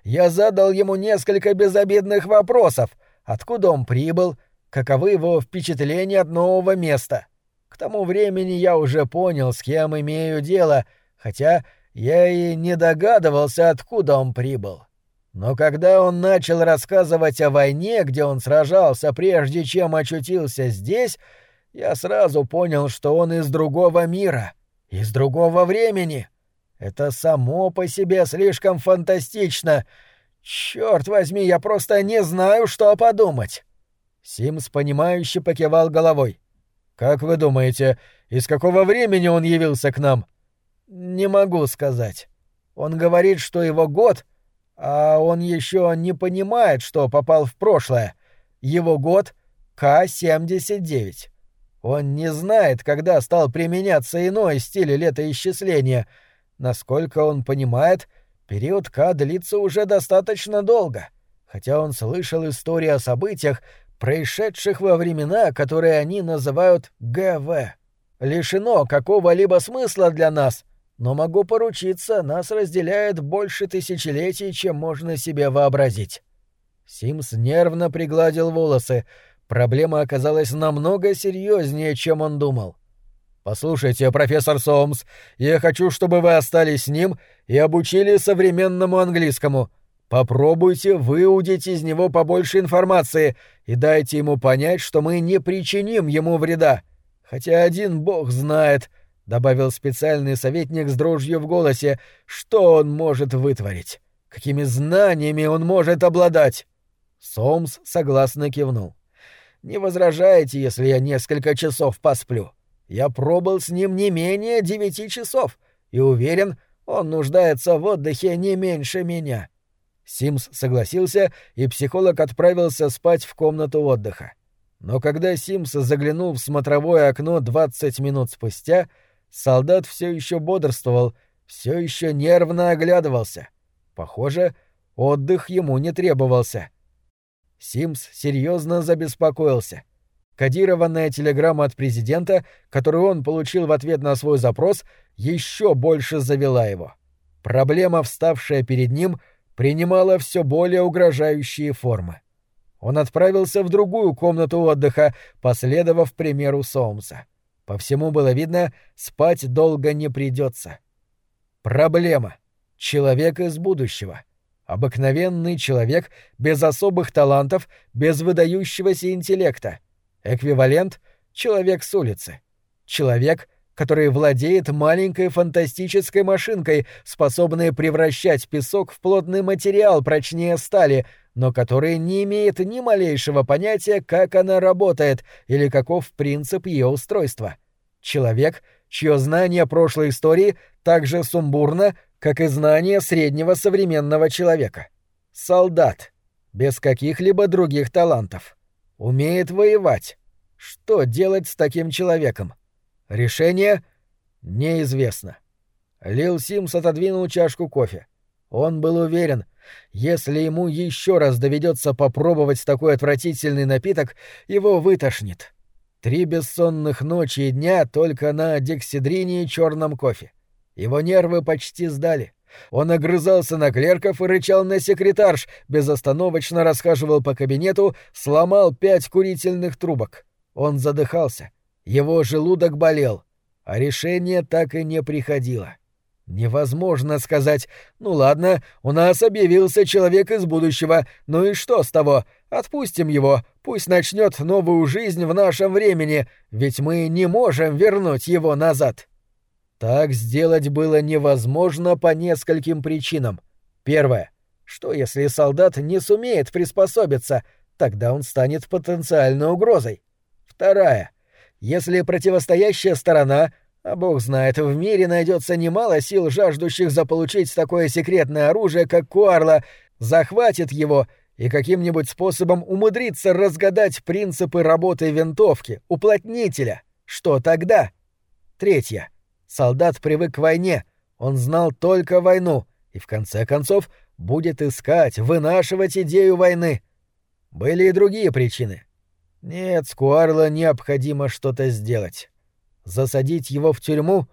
Я задал ему несколько безобидных вопросов. Откуда он прибыл? Каковы его впечатления от нового места? К тому времени я уже понял, с кем имею дело, хотя я и не догадывался, откуда он прибыл. Но когда он начал рассказывать о войне, где он сражался, прежде чем очутился здесь, я сразу понял, что он из другого мира, из другого времени. Это само по себе слишком фантастично. Черт возьми, я просто не знаю, что подумать. Симс, понимающе покивал головой. Как вы думаете, из какого времени он явился к нам? Не могу сказать. Он говорит, что его год — а он еще не понимает, что попал в прошлое. Его год К-79. Он не знает, когда стал применяться иной стиль летоисчисления. Насколько он понимает, период К длится уже достаточно долго, хотя он слышал истории о событиях, происшедших во времена, которые они называют ГВ. Лишено какого-либо смысла для нас — но могу поручиться, нас разделяет больше тысячелетий, чем можно себе вообразить. Симс нервно пригладил волосы. Проблема оказалась намного серьезнее, чем он думал. «Послушайте, профессор Сомс, я хочу, чтобы вы остались с ним и обучили современному английскому. Попробуйте выудить из него побольше информации и дайте ему понять, что мы не причиним ему вреда. Хотя один бог знает, — добавил специальный советник с дрожью в голосе, — что он может вытворить? Какими знаниями он может обладать? Сомс согласно кивнул. «Не возражаете, если я несколько часов посплю? Я пробыл с ним не менее девяти часов и уверен, он нуждается в отдыхе не меньше меня». Симс согласился, и психолог отправился спать в комнату отдыха. Но когда Симс заглянул в смотровое окно 20 минут спустя, Солдат все еще бодрствовал, все еще нервно оглядывался. Похоже, отдых ему не требовался. Симс серьезно забеспокоился. Кодированная телеграмма от президента, которую он получил в ответ на свой запрос, еще больше завела его. Проблема, вставшая перед ним, принимала все более угрожающие формы. Он отправился в другую комнату отдыха, последовав примеру Соумса. По всему было видно, спать долго не придется. Проблема. Человек из будущего. Обыкновенный человек без особых талантов, без выдающегося интеллекта. Эквивалент — человек с улицы. Человек, который владеет маленькой фантастической машинкой, способной превращать песок в плотный материал прочнее стали, но который не имеет ни малейшего понятия, как она работает или каков принцип ее устройства. Человек, чье знание прошлой истории так же сумбурно, как и знание среднего современного человека. Солдат, без каких-либо других талантов. Умеет воевать. Что делать с таким человеком? Решение неизвестно. Лил Симс отодвинул чашку кофе. Он был уверен, если ему еще раз доведется попробовать такой отвратительный напиток, его вытошнит. Три бессонных ночи и дня только на дексидрине и черном кофе. Его нервы почти сдали. Он огрызался на клерков и рычал на секретарш, безостановочно расхаживал по кабинету, сломал пять курительных трубок. Он задыхался. Его желудок болел. А решение так и не приходило. Невозможно сказать «Ну ладно, у нас объявился человек из будущего, ну и что с того? Отпустим его, пусть начнет новую жизнь в нашем времени, ведь мы не можем вернуть его назад». Так сделать было невозможно по нескольким причинам. Первое. Что если солдат не сумеет приспособиться, тогда он станет потенциальной угрозой. Вторая. Если противостоящая сторона, а бог знает, в мире найдется немало сил, жаждущих заполучить такое секретное оружие, как Куарла, захватит его и каким-нибудь способом умудрится разгадать принципы работы винтовки, уплотнителя, что тогда? Третье. Солдат привык к войне, он знал только войну и, в конце концов, будет искать, вынашивать идею войны. Были и другие причины. Нет, Скуарла необходимо что-то сделать. Засадить его в тюрьму?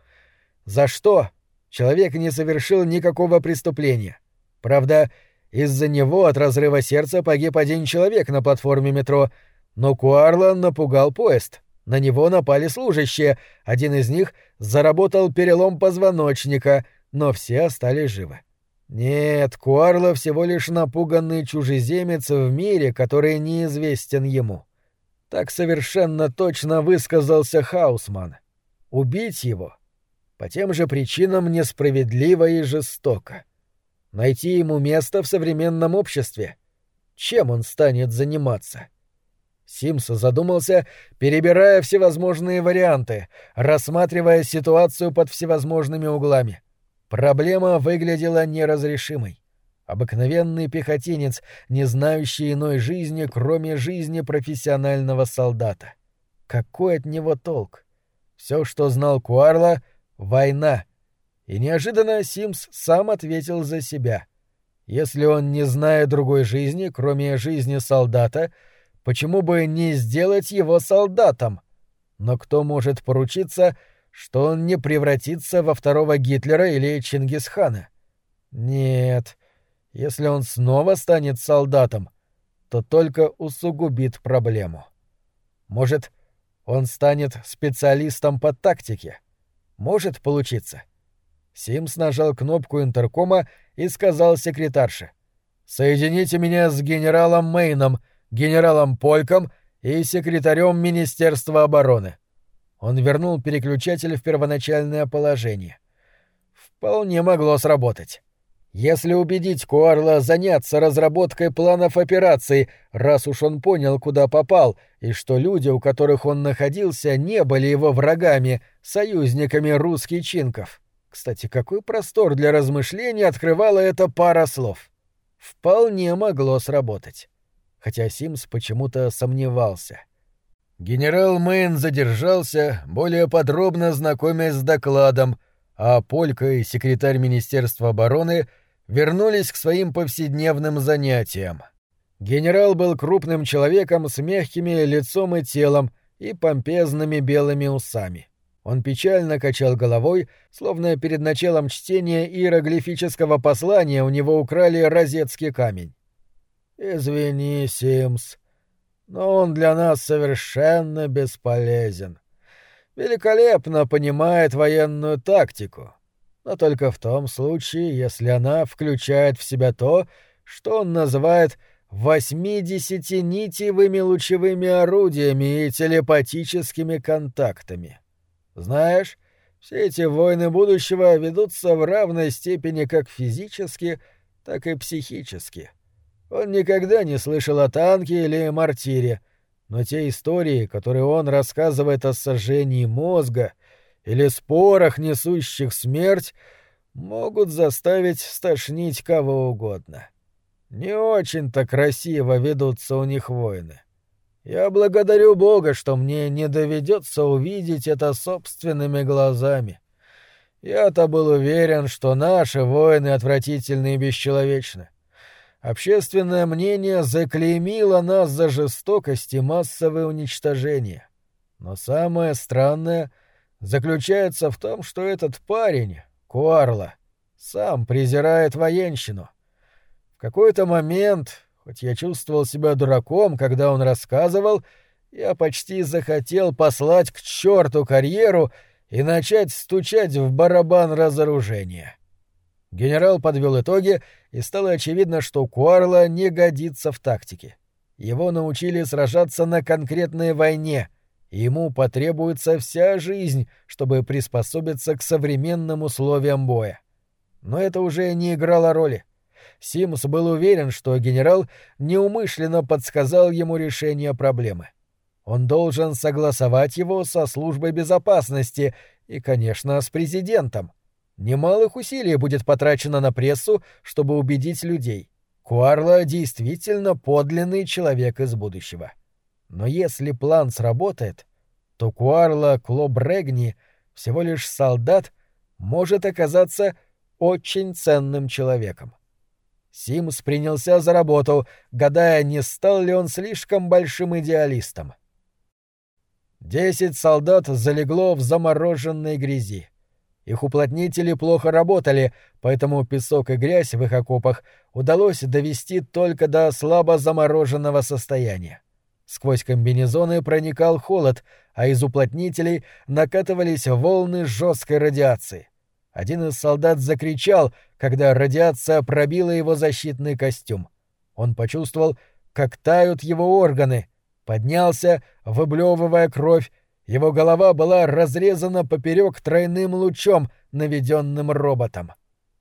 За что? Человек не совершил никакого преступления. Правда, из-за него от разрыва сердца погиб один человек на платформе метро, но Куарла напугал поезд. На него напали служащие, один из них заработал перелом позвоночника, но все остались живы. Нет, Куарло всего лишь напуганный чужеземец в мире, который неизвестен ему. Так совершенно точно высказался Хаусман. Убить его по тем же причинам несправедливо и жестоко. Найти ему место в современном обществе. Чем он станет заниматься? — Симс задумался, перебирая всевозможные варианты, рассматривая ситуацию под всевозможными углами. Проблема выглядела неразрешимой. Обыкновенный пехотинец, не знающий иной жизни, кроме жизни профессионального солдата. Какой от него толк? Все, что знал Куарла — война. И неожиданно Симс сам ответил за себя. Если он не знает другой жизни, кроме жизни солдата — Почему бы не сделать его солдатом? Но кто может поручиться, что он не превратится во второго Гитлера или Чингисхана? Нет, если он снова станет солдатом, то только усугубит проблему. Может, он станет специалистом по тактике? Может получиться. Симс нажал кнопку интеркома и сказал секретарше. «Соедините меня с генералом Мейном генералом Польком и секретарем Министерства обороны. Он вернул переключатель в первоначальное положение. Вполне могло сработать. Если убедить Куарла заняться разработкой планов операций, раз уж он понял, куда попал, и что люди, у которых он находился, не были его врагами, союзниками русских чинков. Кстати, какой простор для размышлений открывала эта пара слов. Вполне могло сработать хотя Симс почему-то сомневался. Генерал Мэйн задержался, более подробно знакомясь с докладом, а Полька и секретарь Министерства обороны вернулись к своим повседневным занятиям. Генерал был крупным человеком с мягкими лицом и телом и помпезными белыми усами. Он печально качал головой, словно перед началом чтения иероглифического послания у него украли розетский камень. «Извини, Симс, но он для нас совершенно бесполезен. Великолепно понимает военную тактику, но только в том случае, если она включает в себя то, что он называет восьмидесятинитиевыми лучевыми орудиями и телепатическими контактами. Знаешь, Все эти войны будущего ведутся в равной степени как физически, так и психически. Он никогда не слышал о танке или мартире, но те истории, которые он рассказывает о сожжении мозга или спорах, несущих смерть, могут заставить стошнить кого угодно. Не очень-то красиво ведутся у них войны. Я благодарю Бога, что мне не доведется увидеть это собственными глазами. Я-то был уверен, что наши войны отвратительны и бесчеловечны. Общественное мнение заклеймило нас за жестокость и массовое уничтожение. Но самое странное заключается в том, что этот парень, Куарла, сам презирает военщину. В какой-то момент, хоть я чувствовал себя дураком, когда он рассказывал, я почти захотел послать к черту карьеру и начать стучать в барабан разоружения. Генерал подвел итоги, и стало очевидно, что Куарла не годится в тактике. Его научили сражаться на конкретной войне, ему потребуется вся жизнь, чтобы приспособиться к современным условиям боя. Но это уже не играло роли. Симс был уверен, что генерал неумышленно подсказал ему решение проблемы. Он должен согласовать его со службой безопасности и, конечно, с президентом. Немалых усилий будет потрачено на прессу, чтобы убедить людей. Куарла действительно подлинный человек из будущего. Но если план сработает, то Куарла Клобрегни всего лишь солдат может оказаться очень ценным человеком. Симс принялся за работу, гадая, не стал ли он слишком большим идеалистом. Десять солдат залегло в замороженной грязи. Их уплотнители плохо работали, поэтому песок и грязь в их окопах удалось довести только до слабо замороженного состояния. Сквозь комбинезоны проникал холод, а из уплотнителей накатывались волны жесткой радиации. Один из солдат закричал, когда радиация пробила его защитный костюм. Он почувствовал, как тают его органы, поднялся, выблевывая кровь, его голова была разрезана поперек тройным лучом, наведенным роботом.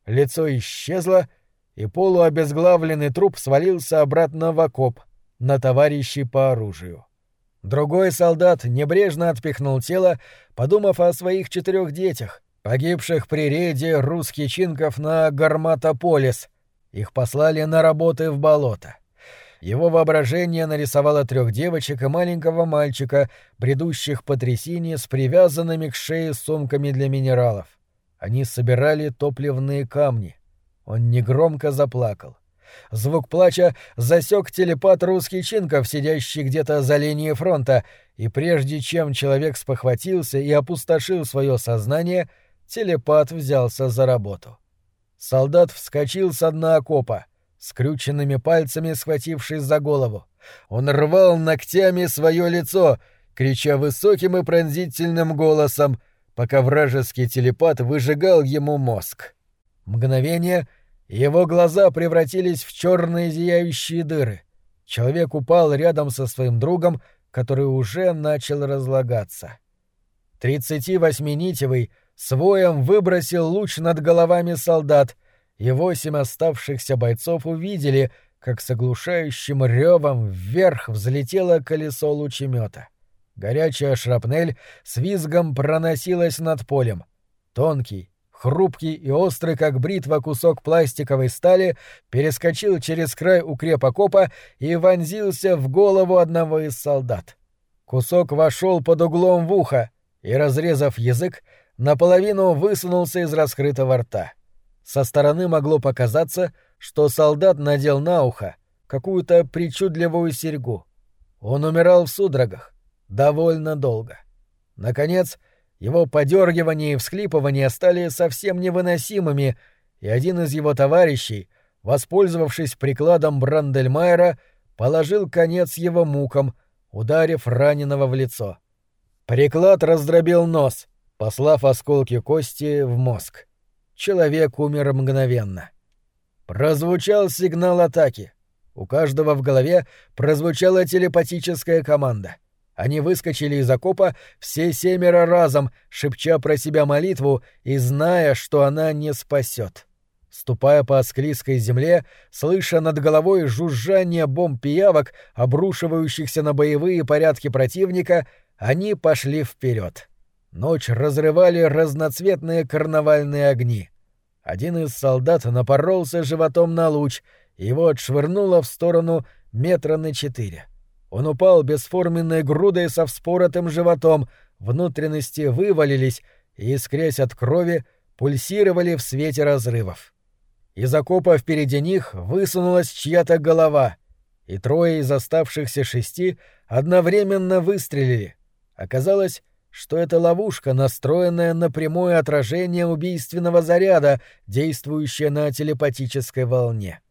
Лицо исчезло, и полуобезглавленный труп свалился обратно в окоп, на товарищей по оружию. Другой солдат небрежно отпихнул тело, подумав о своих четырех детях, погибших при рейде русских чинков на Гарматополис. Их послали на работы в болото. Его воображение нарисовало трех девочек и маленького мальчика, бредущих по трясине с привязанными к шее сумками для минералов. Они собирали топливные камни. Он негромко заплакал. Звук плача засек телепат русский Чинков, сидящий где-то за линией фронта, и прежде чем человек спохватился и опустошил свое сознание, телепат взялся за работу. Солдат вскочил с дна окопа — скрюченными пальцами схватившись за голову. Он рвал ногтями свое лицо, крича высоким и пронзительным голосом, пока вражеский телепат выжигал ему мозг. Мгновение его глаза превратились в черные зияющие дыры. Человек упал рядом со своим другом, который уже начал разлагаться. Тридцати восьминитевый своем выбросил луч над головами солдат — и восемь оставшихся бойцов увидели, как с оглушающим ревом вверх взлетело колесо лучемета. Горячая шрапнель с визгом проносилась над полем. Тонкий, хрупкий и острый, как бритва, кусок пластиковой стали перескочил через край укрепокопа и вонзился в голову одного из солдат. Кусок вошел под углом в ухо и, разрезав язык, наполовину высунулся из раскрытого рта. Со стороны могло показаться, что солдат надел на ухо какую-то причудливую серьгу. Он умирал в судорогах довольно долго. Наконец, его подергивания и всхлипывания стали совсем невыносимыми, и один из его товарищей, воспользовавшись прикладом Брандельмайера, положил конец его мукам, ударив раненого в лицо. Приклад раздробил нос, послав осколки кости в мозг. Человек умер мгновенно. Прозвучал сигнал атаки. У каждого в голове прозвучала телепатическая команда. Они выскочили из окопа все семеро разом, шепча про себя молитву и зная, что она не спасет. Ступая по склизкой земле, слыша над головой жужжание бомб пиявок, обрушивающихся на боевые порядки противника, они пошли вперед. Ночь разрывали разноцветные карнавальные огни. Один из солдат напоролся животом на луч, его отшвырнуло в сторону метра на четыре. Он упал бесформенной грудой со вспоротым животом, внутренности вывалились и, искрясь от крови, пульсировали в свете разрывов. Из окопа впереди них высунулась чья-то голова, и трое из оставшихся шести одновременно выстрелили. Оказалось, что это ловушка, настроенная на прямое отражение убийственного заряда, действующая на телепатической волне.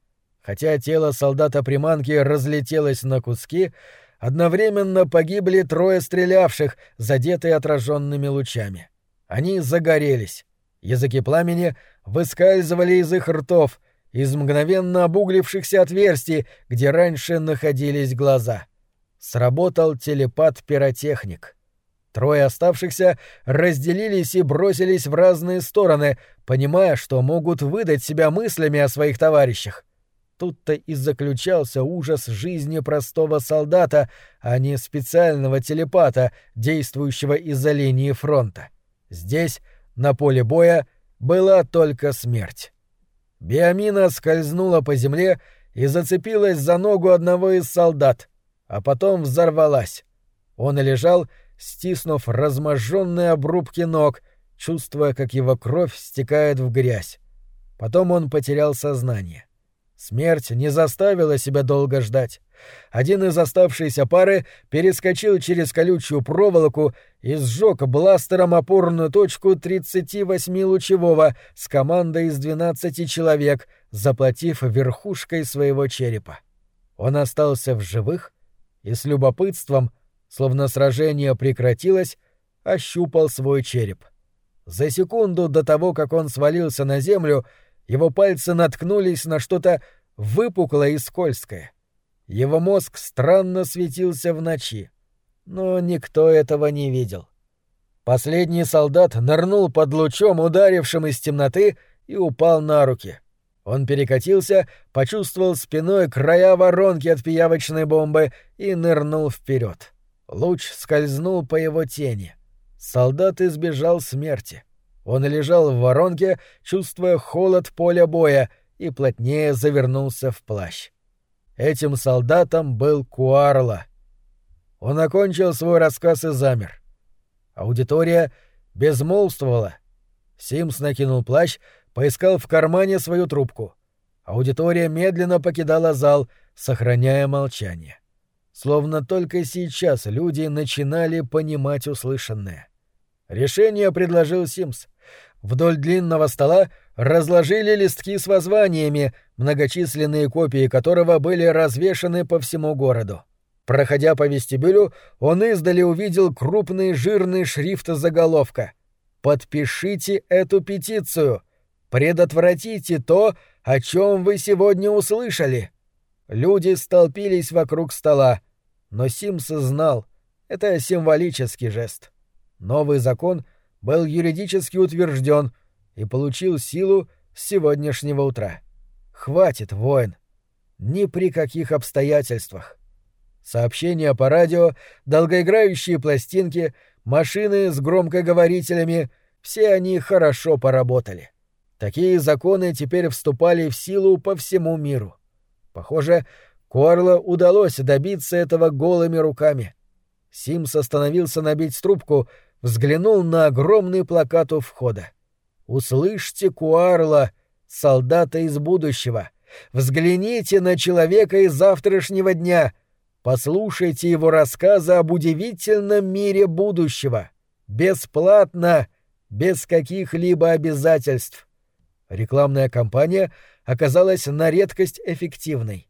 Хотя тело солдата-приманки разлетелось на куски, одновременно погибли трое стрелявших, задетые отраженными лучами. Они загорелись. Языки пламени выскальзывали из их ртов, из мгновенно обуглившихся отверстий, где раньше находились глаза. Сработал телепат-пиротехник. Трое оставшихся разделились и бросились в разные стороны, понимая, что могут выдать себя мыслями о своих товарищах. Тут-то и заключался ужас жизни простого солдата, а не специального телепата, действующего из-за линии фронта. Здесь, на поле боя, была только смерть. Биомина скользнула по земле и зацепилась за ногу одного из солдат, а потом взорвалась. Он лежал, стиснув разможженные обрубки ног, чувствуя, как его кровь стекает в грязь. Потом он потерял сознание. Смерть не заставила себя долго ждать. Один из оставшейся пары перескочил через колючую проволоку и сжег бластером опорную точку 38-лучевого с командой из 12 человек, заплатив верхушкой своего черепа. Он остался в живых и с любопытством, словно сражение прекратилось, ощупал свой череп. За секунду до того, как он свалился на землю, его пальцы наткнулись на что-то выпуклое и скользкое. Его мозг странно светился в ночи, но никто этого не видел. Последний солдат нырнул под лучом, ударившим из темноты, и упал на руки. Он перекатился, почувствовал спиной края воронки от пиявочной бомбы и нырнул вперед. Луч скользнул по его тени. Солдат избежал смерти. Он лежал в воронке, чувствуя холод поля боя, и плотнее завернулся в плащ. Этим солдатом был Куарла. Он окончил свой рассказ и замер. Аудитория безмолвствовала. Симс накинул плащ, поискал в кармане свою трубку. Аудитория медленно покидала зал, сохраняя молчание. Словно только сейчас люди начинали понимать услышанное. Решение предложил Симс. Вдоль длинного стола разложили листки с воззваниями, многочисленные копии которого были развешаны по всему городу. Проходя по вестибюлю, он издали увидел крупный жирный шрифт заголовка «Подпишите эту петицию! Предотвратите то, о чем вы сегодня услышали!» Люди столпились вокруг стола, но Симс знал, это символический жест. Новый закон был юридически утвержден и получил силу с сегодняшнего утра. Хватит, воин. Ни при каких обстоятельствах. Сообщения по радио, долгоиграющие пластинки, машины с громкоговорителями — все они хорошо поработали. Такие законы теперь вступали в силу по всему миру. Похоже, Корло удалось добиться этого голыми руками. Симс остановился набить трубку, взглянул на огромный плакат у входа. «Услышьте Куарла, солдата из будущего. Взгляните на человека из завтрашнего дня. Послушайте его рассказы об удивительном мире будущего. Бесплатно, без каких-либо обязательств». Рекламная кампания оказалась на редкость эффективной.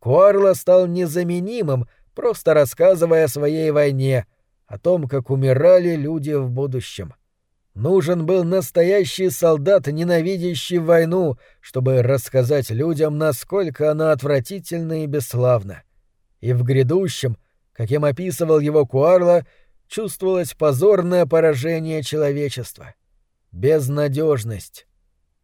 Куарла стал незаменимым, просто рассказывая о своей войне — о том, как умирали люди в будущем. Нужен был настоящий солдат, ненавидящий войну, чтобы рассказать людям, насколько она отвратительна и бесславна. И в грядущем, каким описывал его Куарла, чувствовалось позорное поражение человечества. Безнадежность.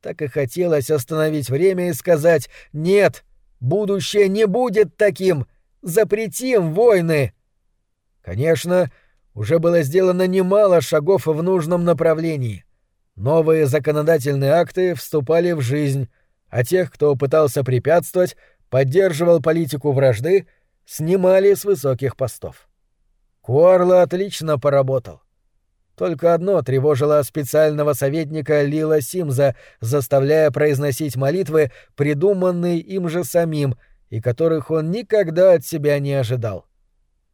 Так и хотелось остановить время и сказать «Нет, будущее не будет таким! Запретим войны!» Конечно, уже было сделано немало шагов в нужном направлении. Новые законодательные акты вступали в жизнь, а тех, кто пытался препятствовать, поддерживал политику вражды, снимали с высоких постов. Куарла отлично поработал. Только одно тревожило специального советника Лила Симза, заставляя произносить молитвы, придуманные им же самим, и которых он никогда от себя не ожидал.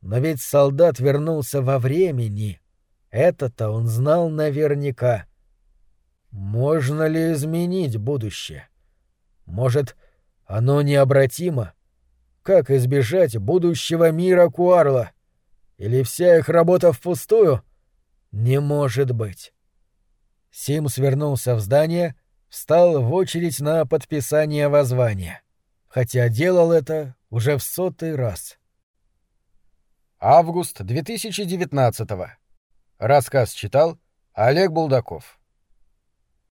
Но ведь солдат вернулся во времени. Это-то он знал наверняка. Можно ли изменить будущее? Может, оно необратимо? Как избежать будущего мира Куарла? Или вся их работа впустую? Не может быть. Сим свернулся в здание, встал в очередь на подписание воззвания, хотя делал это уже в сотый раз. Август 2019 -го. Рассказ читал Олег Булдаков.